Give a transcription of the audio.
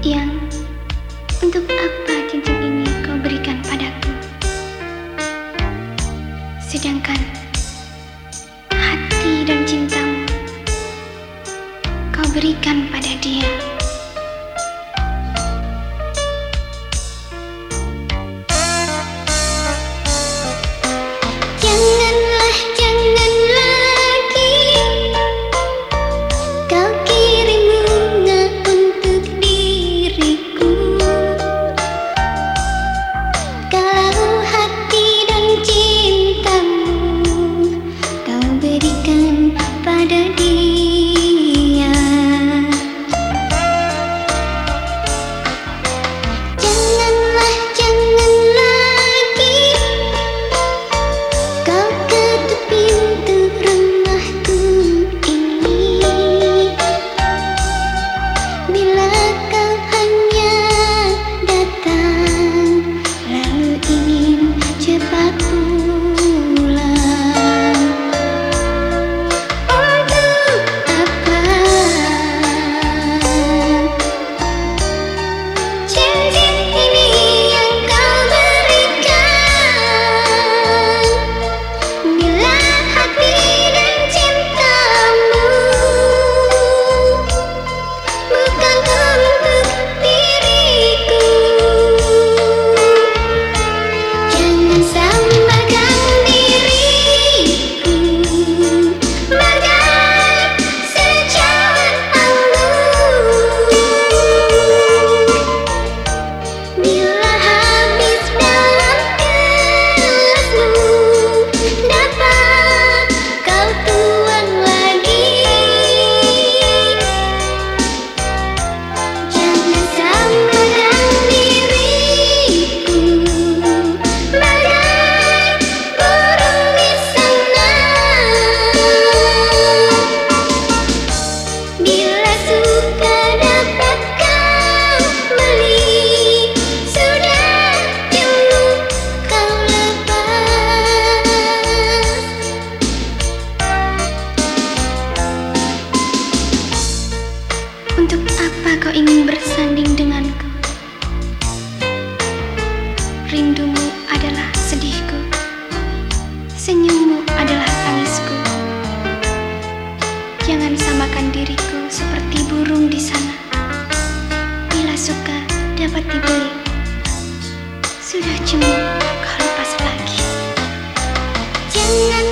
Yang untuk apa cincin ini kau berikan padaku? Sedangkan Rindumu adalah sedihku, senyummu adalah tangisku. Jangan samakan diriku seperti burung di sana. Bila suka dapat dibeli, sudah cemburu kau lepas lagi. Janganlah